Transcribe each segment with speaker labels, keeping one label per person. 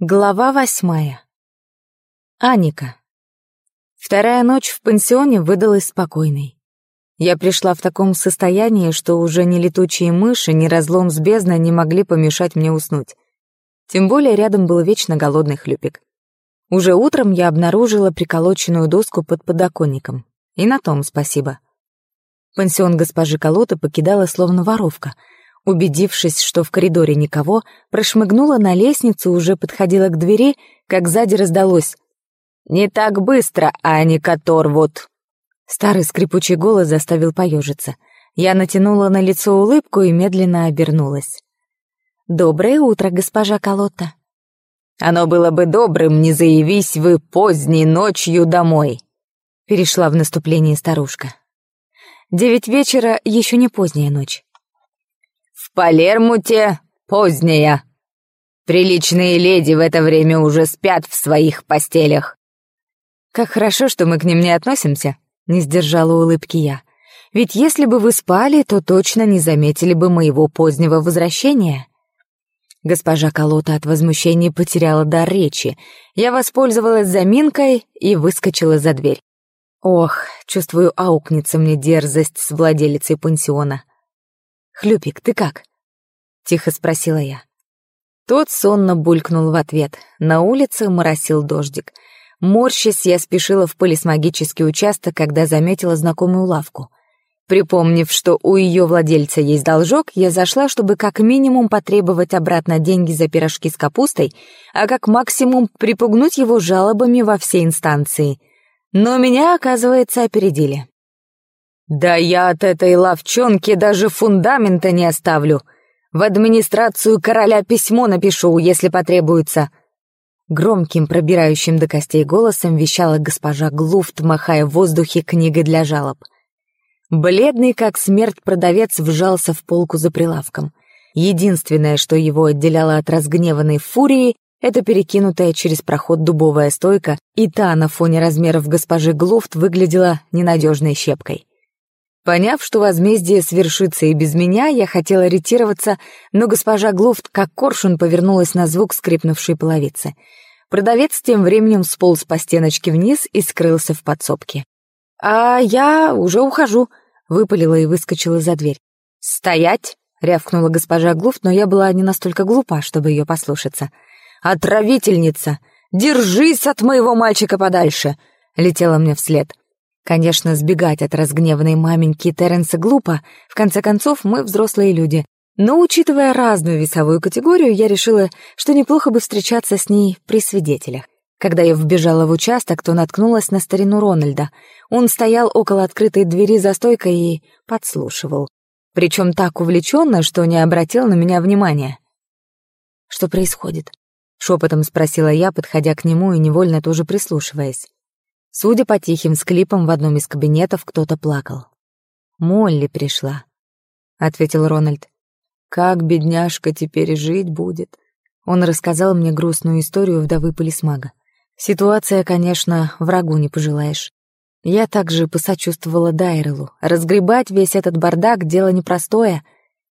Speaker 1: Глава восьмая. Аника. Вторая ночь в пансионе выдалась спокойной. Я пришла в таком состоянии, что уже ни летучие мыши, ни разлом с бездной не могли помешать мне уснуть. Тем более рядом был вечно голодный хлюпик. Уже утром я обнаружила приколоченную доску под подоконником. И на том спасибо. Пансион госпожи Колоты покидала словно воровка — Убедившись, что в коридоре никого, прошмыгнула на лестницу, уже подходила к двери, как сзади раздалось. «Не так быстро, Аникатор, вот Старый скрипучий голос заставил поежиться. Я натянула на лицо улыбку и медленно обернулась. «Доброе утро, госпожа Колотта!» «Оно было бы добрым, не заявись вы поздней ночью домой!» Перешла в наступление старушка. «Девять вечера — еще не поздняя ночь. Палермуте поздняя. Приличные леди в это время уже спят в своих постелях. Как хорошо, что мы к ним не относимся, не сдержала улыбки я. Ведь если бы вы спали, то точно не заметили бы моего позднего возвращения. Госпожа Колота от возмущения потеряла дар речи. Я воспользовалась заминкой и выскочила за дверь. Ох, чувствую, аукнется мне дерзость с владелицей пансиона. «Хлюпик, ты как?» тихо спросила я. Тот сонно булькнул в ответ. На улице моросил дождик. Морщась, я спешила в полисмагический участок, когда заметила знакомую лавку. Припомнив, что у ее владельца есть должок, я зашла, чтобы как минимум потребовать обратно деньги за пирожки с капустой, а как максимум припугнуть его жалобами во все инстанции. Но меня, оказывается, опередили. «Да я от этой лавчонки даже фундамента не оставлю!» В администрацию короля письмо напишу, если потребуется. Громким, пробирающим до костей голосом вещала госпожа Глуфт, махая в воздухе книгой для жалоб. Бледный, как смерть, продавец вжался в полку за прилавком. Единственное, что его отделяло от разгневанной фурии, это перекинутая через проход дубовая стойка, и та на фоне размеров госпожи Глуфт выглядела ненадежной щепкой. Поняв, что возмездие свершится и без меня, я хотела ретироваться, но госпожа Глуфт как коршун повернулась на звук скрипнувшей половицы. Продавец тем временем сполз по стеночке вниз и скрылся в подсобке. «А я уже ухожу», — выпалила и выскочила за дверь. «Стоять!» — рявкнула госпожа Глуфт, но я была не настолько глупа, чтобы ее послушаться. «Отравительница! Держись от моего мальчика подальше!» — летела мне вслед. Конечно, сбегать от разгневанной маменьки Терренса глупо, в конце концов мы взрослые люди. Но учитывая разную весовую категорию, я решила, что неплохо бы встречаться с ней при свидетелях. Когда я вбежала в участок, то наткнулась на старину Рональда. Он стоял около открытой двери за стойкой и подслушивал. Причем так увлеченно, что не обратил на меня внимания. «Что происходит?» — шепотом спросила я, подходя к нему и невольно тоже прислушиваясь. Судя по тихим склипам, в одном из кабинетов кто-то плакал. «Молли пришла», — ответил Рональд. «Как бедняжка теперь жить будет?» Он рассказал мне грустную историю вдовы полисмага. Ситуация, конечно, врагу не пожелаешь. Я также посочувствовала Дайрелу. Разгребать весь этот бардак — дело непростое.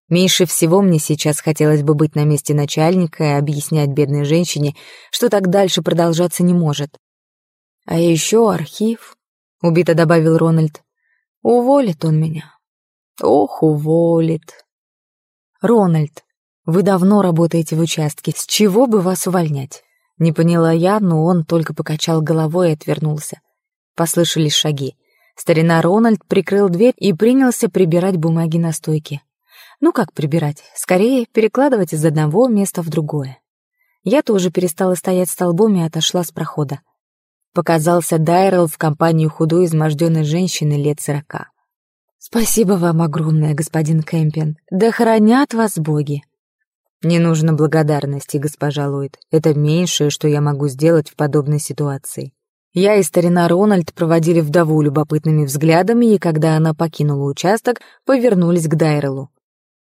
Speaker 1: Меньше всего мне сейчас хотелось бы быть на месте начальника и объяснять бедной женщине, что так дальше продолжаться не может. А еще архив, убито добавил Рональд. Уволит он меня. Ох, уволит. Рональд, вы давно работаете в участке, с чего бы вас увольнять? Не поняла я, но он только покачал головой и отвернулся. Послышались шаги. Старина Рональд прикрыл дверь и принялся прибирать бумаги на стойке. Ну как прибирать? Скорее, перекладывать из одного места в другое. Я тоже перестала стоять столбом и отошла с прохода показался Дайрелл в компанию худой изможденной женщины лет сорока. «Спасибо вам огромное, господин Кэмпин. Да хранят вас боги!» «Не нужно благодарности, госпожа Ллойд. Это меньшее, что я могу сделать в подобной ситуации». Я и старина Рональд проводили вдову любопытными взглядами, и когда она покинула участок, повернулись к Дайреллу.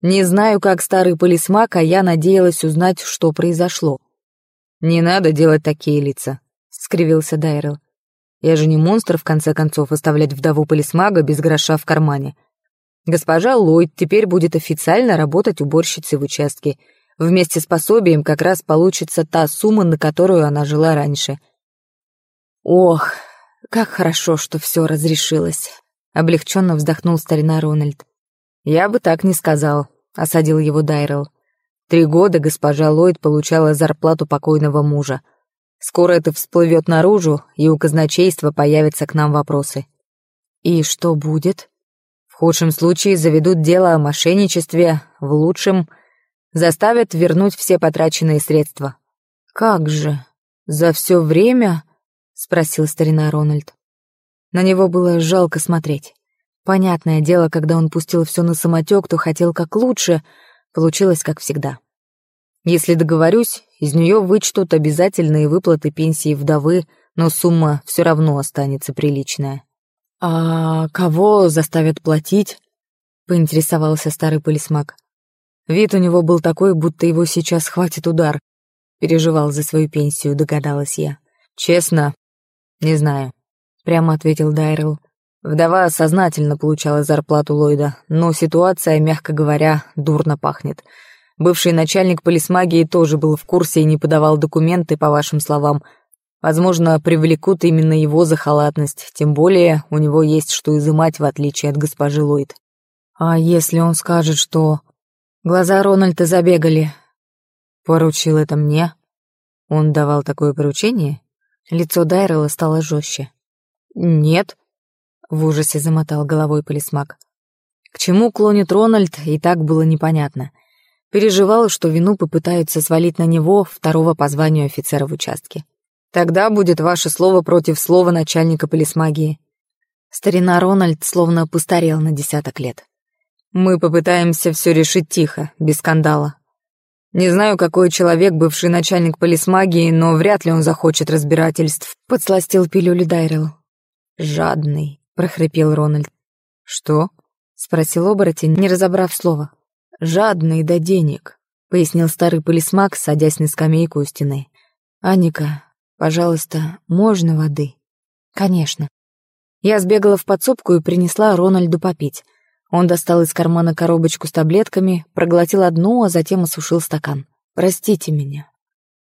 Speaker 1: Не знаю, как старый полисмак, а я надеялась узнать, что произошло. «Не надо делать такие лица», — скривился Дайрел. «Я же не монстр, в конце концов, оставлять вдову полисмага без гроша в кармане. Госпожа Ллойд теперь будет официально работать уборщицей в участке. Вместе с пособием как раз получится та сумма, на которую она жила раньше». «Ох, как хорошо, что все разрешилось», — облегченно вздохнул старина Рональд. «Я бы так не сказал», — осадил его Дайрел. «Три года госпожа Ллойд получала зарплату покойного мужа». Скоро это всплывет наружу, и у казначейства появятся к нам вопросы. И что будет? В худшем случае заведут дело о мошенничестве, в лучшем заставят вернуть все потраченные средства. Как же? За все время? Спросил старина Рональд. На него было жалко смотреть. Понятное дело, когда он пустил все на самотек, то хотел как лучше, получилось как всегда. Если договорюсь, из нее вычтут обязательные выплаты пенсии вдовы, но сумма все равно останется приличная. «А кого заставят платить?» — поинтересовался старый полисмак. Вид у него был такой, будто его сейчас хватит удар. Переживал за свою пенсию, догадалась я. «Честно, не знаю», — прямо ответил Дайрелл. Вдова сознательно получала зарплату Ллойда, но ситуация, мягко говоря, дурно пахнет. Бывший начальник полисмагии тоже был в курсе и не подавал документы, по вашим словам. Возможно, привлекут именно его за халатность, тем более у него есть что изымать, в отличие от госпожи Ллойд. «А если он скажет, что...» «Глаза Рональда забегали». «Поручил это мне?» «Он давал такое поручение?» Лицо Дайрела стало жестче. «Нет», — в ужасе замотал головой полисмаг. К чему клонит Рональд, и так было непонятно переживал, что вину попытаются свалить на него второго по званию офицера в участке. «Тогда будет ваше слово против слова начальника полисмагии». Старина Рональд словно постарел на десяток лет. «Мы попытаемся все решить тихо, без скандала. Не знаю, какой человек бывший начальник полисмагии, но вряд ли он захочет разбирательств», — подсластил Пилюли Дайрел. «Жадный», — прохрипел Рональд. «Что?» — спросил оборотень, не разобрав слова. Жадный до денег», — пояснил старый полисмак, садясь на скамейку у стены. «Аника, пожалуйста, можно воды?» «Конечно». Я сбегала в подсобку и принесла Рональду попить. Он достал из кармана коробочку с таблетками, проглотил одну, а затем осушил стакан. «Простите меня.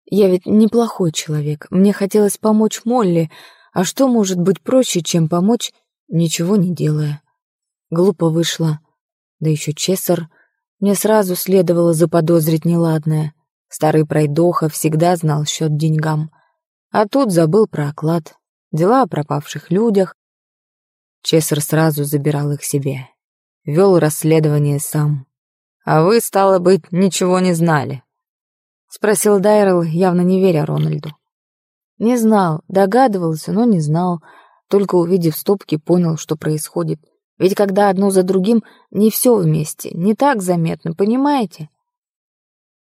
Speaker 1: Я ведь неплохой человек. Мне хотелось помочь Молли, а что может быть проще, чем помочь, ничего не делая?» Глупо вышло. Да еще Чессер. Мне сразу следовало заподозрить неладное. Старый пройдоха всегда знал счет деньгам. А тут забыл про оклад, дела о пропавших людях. Чессер сразу забирал их себе. Вел расследование сам. «А вы, стало быть, ничего не знали?» — спросил Дайрелл, явно не веря Рональду. «Не знал, догадывался, но не знал. Только увидев стопки, понял, что происходит. Ведь когда одно за другим не все вместе, не так заметно, понимаете?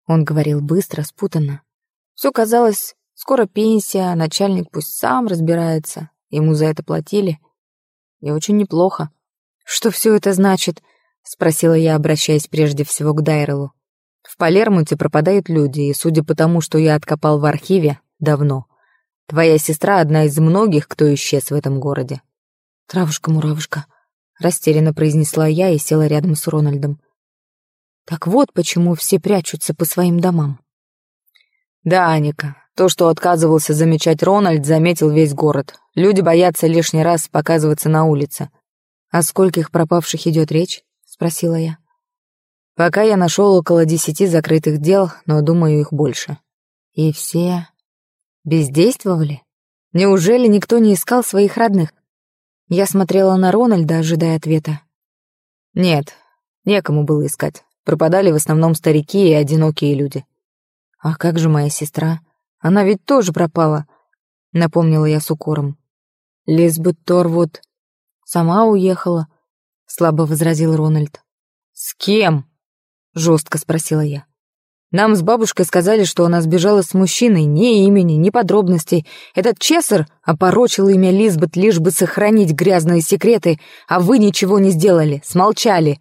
Speaker 1: Он говорил быстро, спутанно. Все казалось, скоро пенсия, начальник пусть сам разбирается. Ему за это платили. И очень неплохо. Что все это значит? Спросила я, обращаясь прежде всего к Дайрелу. В Палермуте пропадают люди, и судя по тому, что я откопал в архиве, давно. Твоя сестра одна из многих, кто исчез в этом городе. Травушка-муравушка, растерянно произнесла я и села рядом с Рональдом. Так вот почему все прячутся по своим домам. Да, Аника, то, что отказывался замечать Рональд, заметил весь город. Люди боятся лишний раз показываться на улице. О скольких пропавших идет речь? Спросила я. Пока я нашел около десяти закрытых дел, но думаю их больше. И все бездействовали? Неужели никто не искал своих родных? Я смотрела на Рональда, ожидая ответа. «Нет, некому было искать. Пропадали в основном старики и одинокие люди». «А как же моя сестра? Она ведь тоже пропала», — напомнила я с укором. «Лизбет Торвуд сама уехала», — слабо возразил Рональд. «С кем?» — жестко спросила я. Нам с бабушкой сказали, что она сбежала с мужчиной, ни имени, ни подробностей. Этот Чесар опорочил имя Лизбет, лишь бы сохранить грязные секреты, а вы ничего не сделали, смолчали.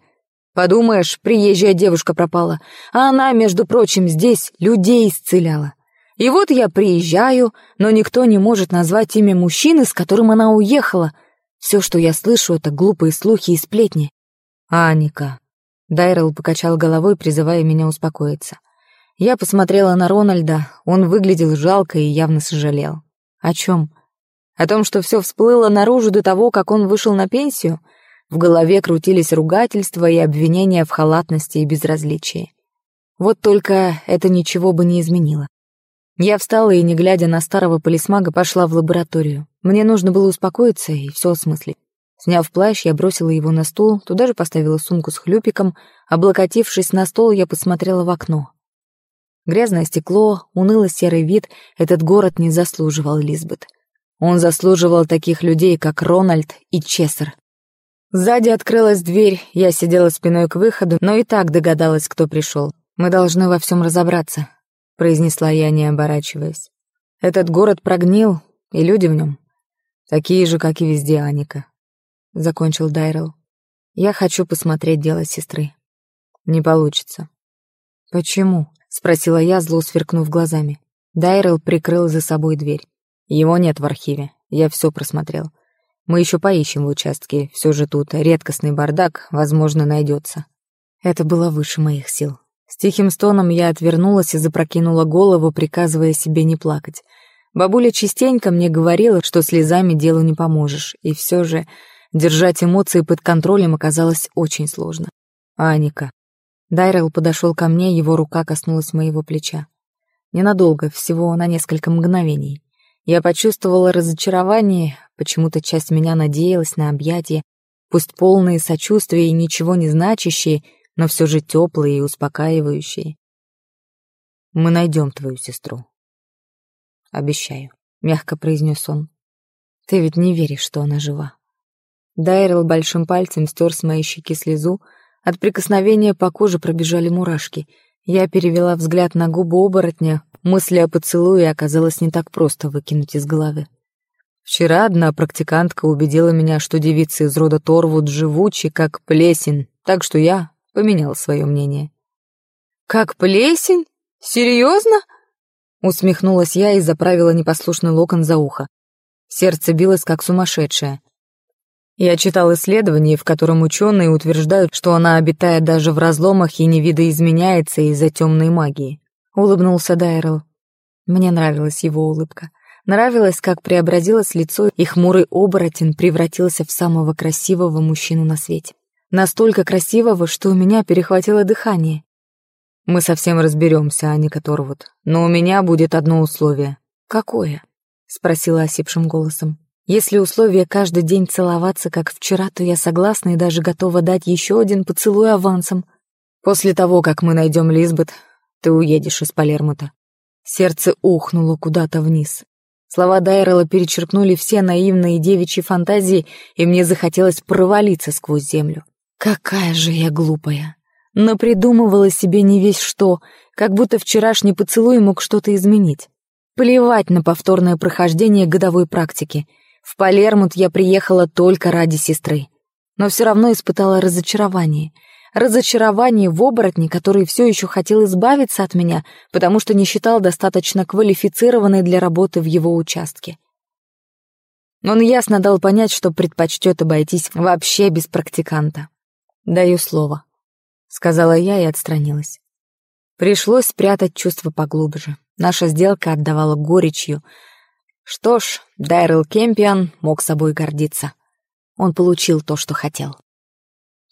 Speaker 1: Подумаешь, приезжая девушка пропала, а она, между прочим, здесь людей исцеляла. И вот я приезжаю, но никто не может назвать имя мужчины, с которым она уехала — все, что я слышу, это глупые слухи и сплетни. Аника. Дайрелл покачал головой, призывая меня успокоиться. Я посмотрела на Рональда, он выглядел жалко и явно сожалел. О чем? О том, что все всплыло наружу до того, как он вышел на пенсию? В голове крутились ругательства и обвинения в халатности и безразличии. Вот только это ничего бы не изменило. Я встала и, не глядя на старого полисмага, пошла в лабораторию. Мне нужно было успокоиться и все осмыслить. Сняв плащ, я бросила его на стул, туда же поставила сумку с хлюпиком. Облокотившись на стол, я посмотрела в окно. Грязное стекло, унылый серый вид этот город не заслуживал Лизбет. Он заслуживал таких людей, как Рональд и Чессер. Сзади открылась дверь, я сидела спиной к выходу, но и так догадалась, кто пришел. «Мы должны во всем разобраться», — произнесла я, не оборачиваясь. «Этот город прогнил, и люди в нем. Такие же, как и везде Аника», — закончил Дайрелл. «Я хочу посмотреть дело сестры». «Не получится». «Почему?» спросила я, зло сверкнув глазами. Дайрел прикрыл за собой дверь. «Его нет в архиве. Я все просмотрел. Мы еще поищем в участке. Все же тут редкостный бардак, возможно, найдется». Это было выше моих сил. С тихим стоном я отвернулась и запрокинула голову, приказывая себе не плакать. Бабуля частенько мне говорила, что слезами делу не поможешь, и все же держать эмоции под контролем оказалось очень сложно. «Аника», Дайрел подошел ко мне, его рука коснулась моего плеча. Ненадолго, всего на несколько мгновений. Я почувствовала разочарование, почему-то часть меня надеялась на объятия, пусть полные сочувствия и ничего не значащие, но все же теплые и успокаивающие. «Мы найдем твою сестру». «Обещаю», — мягко произнес он. «Ты ведь не веришь, что она жива». Дайрел большим пальцем стер с моей щеки слезу, от прикосновения по коже пробежали мурашки. Я перевела взгляд на губы оборотня. Мысли о поцелуе оказалось не так просто выкинуть из головы. Вчера одна практикантка убедила меня, что девицы из рода Торвуд живучи, как плесень, так что я поменял свое мнение. «Как плесень? Серьезно?» Усмехнулась я и заправила непослушный локон за ухо. Сердце билось, как сумасшедшее. Я читал исследование, в котором ученые утверждают, что она обитает даже в разломах и не видоизменяется из-за темной магии. Улыбнулся Дайрел. Мне нравилась его улыбка. Нравилось, как преобразилось лицо, и хмурый оборотень превратился в самого красивого мужчину на свете. Настолько красивого, что у меня перехватило дыхание. Мы совсем разберемся, Аника Торвуд, но у меня будет одно условие. Какое? Если условие каждый день целоваться, как вчера, то я согласна и даже готова дать еще один поцелуй авансом. После того, как мы найдем Лизбет, ты уедешь из Палермута. Сердце ухнуло куда-то вниз. Слова Дайрела перечеркнули все наивные девичьи фантазии, и мне захотелось провалиться сквозь землю. Какая же я глупая! Но придумывала себе не весь что, как будто вчерашний поцелуй мог что-то изменить. Плевать на повторное прохождение годовой практики — в Палермут я приехала только ради сестры. Но все равно испытала разочарование. Разочарование в оборотне, который все еще хотел избавиться от меня, потому что не считал достаточно квалифицированной для работы в его участке. Он ясно дал понять, что предпочтет обойтись вообще без практиканта. «Даю слово», — сказала я и отстранилась. Пришлось спрятать чувства поглубже. Наша сделка отдавала горечью — что ж, Дайрел Кемпиан мог собой гордиться. Он получил то, что хотел.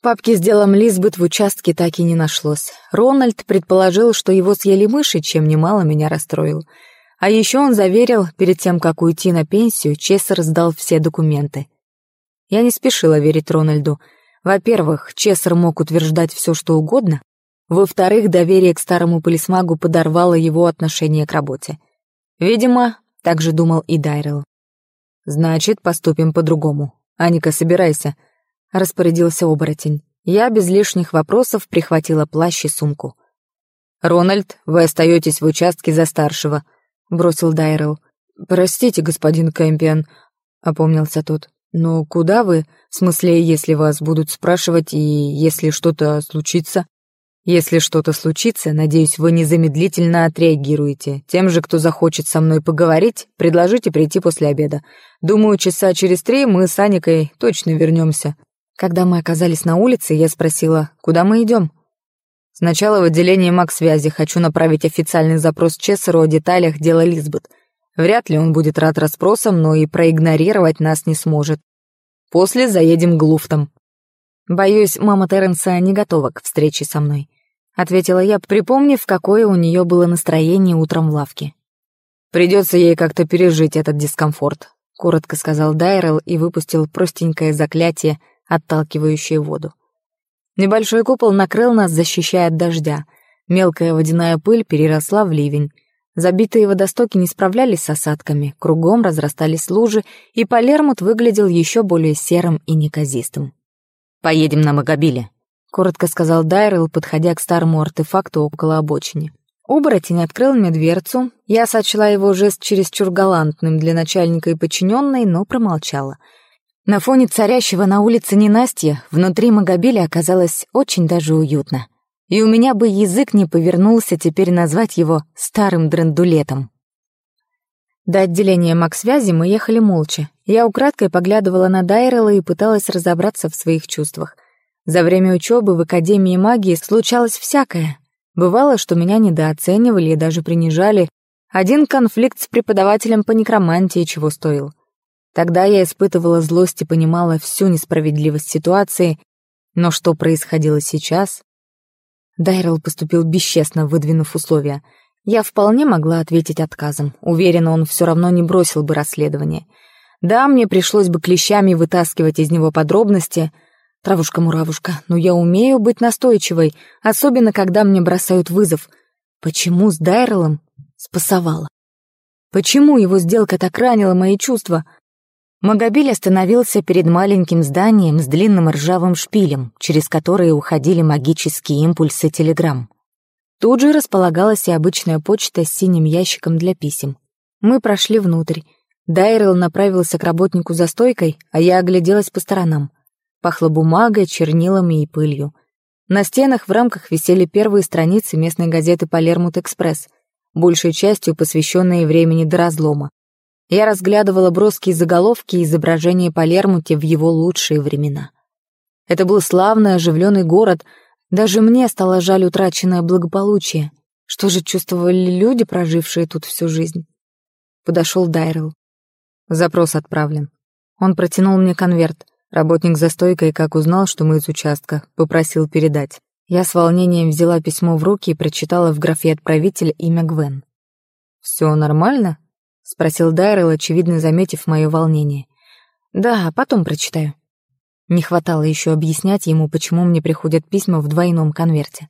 Speaker 1: Папки с делом Лизбет в участке так и не нашлось. Рональд предположил, что его съели мыши, чем немало меня расстроил. А еще он заверил, перед тем, как уйти на пенсию, Чессер сдал все документы. Я не спешила верить Рональду. Во-первых, Чессер мог утверждать все, что угодно. Во-вторых, доверие к старому полисмагу подорвало его отношение к работе. Видимо, также думал и Дайрел. «Значит, поступим по-другому. Аника, собирайся», — распорядился оборотень. Я без лишних вопросов прихватила плащ и сумку. «Рональд, вы остаетесь в участке за старшего», — бросил Дайрел. «Простите, господин Кэмпиан», — опомнился тот. «Но куда вы? В смысле, если вас будут спрашивать и если что-то случится?» Если что-то случится, надеюсь, вы незамедлительно отреагируете. Тем же, кто захочет со мной поговорить, предложите прийти после обеда. Думаю, часа через три мы с Аникой точно вернемся. Когда мы оказались на улице, я спросила, куда мы идем. Сначала в отделение Максвязи. хочу направить официальный запрос Чессеру о деталях дела Лизбет. Вряд ли он будет рад расспросам, но и проигнорировать нас не сможет. После заедем к Глуфтам. Боюсь, мама Терренса не готова к встрече со мной ответила я, припомнив, какое у нее было настроение утром в лавке. «Придется ей как-то пережить этот дискомфорт», — коротко сказал Дайрелл и выпустил простенькое заклятие, отталкивающее воду. Небольшой купол накрыл нас, защищая от дождя. Мелкая водяная пыль переросла в ливень. Забитые водостоки не справлялись с осадками, кругом разрастались лужи, и Палермут выглядел еще более серым и неказистым. «Поедем на Магобиле», коротко сказал Дайрел, подходя к старому артефакту около обочины. Оборотень открыл мне дверцу. Я сочла его жест чересчур галантным для начальника и подчиненной, но промолчала — на фоне царящего на улице ненастья внутри Магобиля оказалось очень даже уютно. И у меня бы язык не повернулся теперь назвать его старым драндулетом. До отделения Максвязи мы ехали молча. Я украдкой поглядывала на Дайрела и пыталась разобраться в своих чувствах. За время учебы в Академии магии случалось всякое. Бывало, что меня недооценивали и даже принижали. Один конфликт с преподавателем по некромантии чего стоил. Тогда я испытывала злость и понимала всю несправедливость ситуации, но что происходило сейчас? Дайрел поступил бесчестно, выдвинув условия. Я вполне могла ответить отказом. Уверена, он все равно не бросил бы расследование. Да, мне пришлось бы клещами вытаскивать из него Травушка муравушка, но я умею быть настойчивой, особенно когда мне бросают вызов. Почему с Дайрелом спасовала? Почему его сделка так ранила мои чувства? Магобиль остановился перед маленьким зданием с длинным ржавым шпилем, через которые уходили магические импульсы телеграмм. Тут же располагалась и обычная почта с синим ящиком для писем. Мы прошли внутрь. Дайрел направился к работнику за стойкой, а я огляделась по сторонам пахло бумагой, чернилами и пылью. На стенах в рамках висели первые страницы местной газеты «Палермут-экспресс», большей частью посвященные времени до разлома. Я разглядывала броские заголовки и изображения Палермути в его лучшие времена. Это был славный, оживленный город. Даже мне стало жаль утраченное благополучие. Что же чувствовали люди, прожившие тут всю жизнь? Подошел Дайрелл. Запрос отправлен. Он протянул мне конверт. Работник за как узнал, что мы из участка, попросил передать. Я с волнением взяла письмо в руки и прочитала в графе отправителя имя Гвен. «Все нормально?» — спросил Дайрел, очевидно заметив мое волнение. «Да, потом прочитаю». Не хватало еще объяснять ему, почему мне приходят письма в двойном конверте.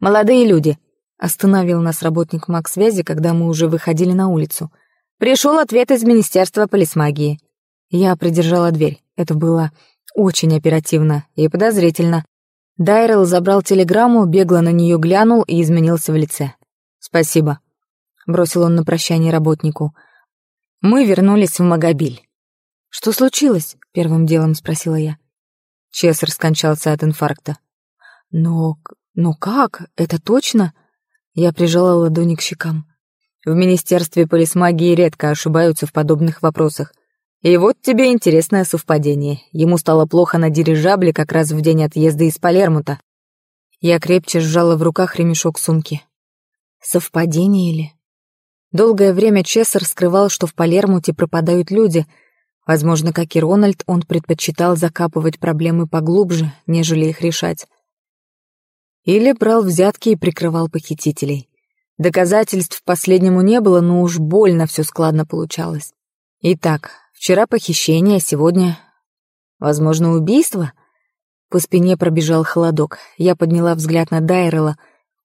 Speaker 1: «Молодые люди!» — остановил нас работник МАК-связи, когда мы уже выходили на улицу. «Пришел ответ из Министерства полисмагии». Я придержала дверь. Это было очень оперативно и подозрительно. Дайрелл забрал телеграмму, бегло на нее глянул и изменился в лице. «Спасибо», — бросил он на прощание работнику. «Мы вернулись в Магобиль». «Что случилось?» — первым делом спросила я. Чессер скончался от инфаркта. «Но... но как? Это точно?» Я прижала ладони к щекам. В Министерстве полисмагии редко ошибаются в подобных вопросах, и вот тебе интересное совпадение. Ему стало плохо на дирижабле как раз в день отъезда из Палермута. Я крепче сжала в руках ремешок сумки. Совпадение ли? Долгое время Чессер скрывал, что в Палермуте пропадают люди. Возможно, как и Рональд, он предпочитал закапывать проблемы поглубже, нежели их решать. Или брал взятки и прикрывал похитителей. Доказательств последнему не было, но уж больно все складно получалось. Итак, Вчера похищение, а сегодня... Возможно, убийство? По спине пробежал холодок. Я подняла взгляд на Дайрела.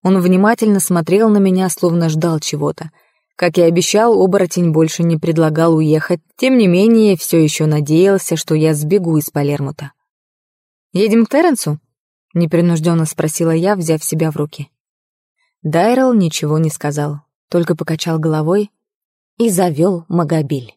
Speaker 1: Он внимательно смотрел на меня, словно ждал чего-то. Как и обещал, оборотень больше не предлагал уехать. Тем не менее, все еще надеялся, что я сбегу из Палермута. «Едем к Терренсу?» — непринужденно спросила я, взяв себя в руки. Дайрел ничего не сказал, только покачал головой и завел Магобиль.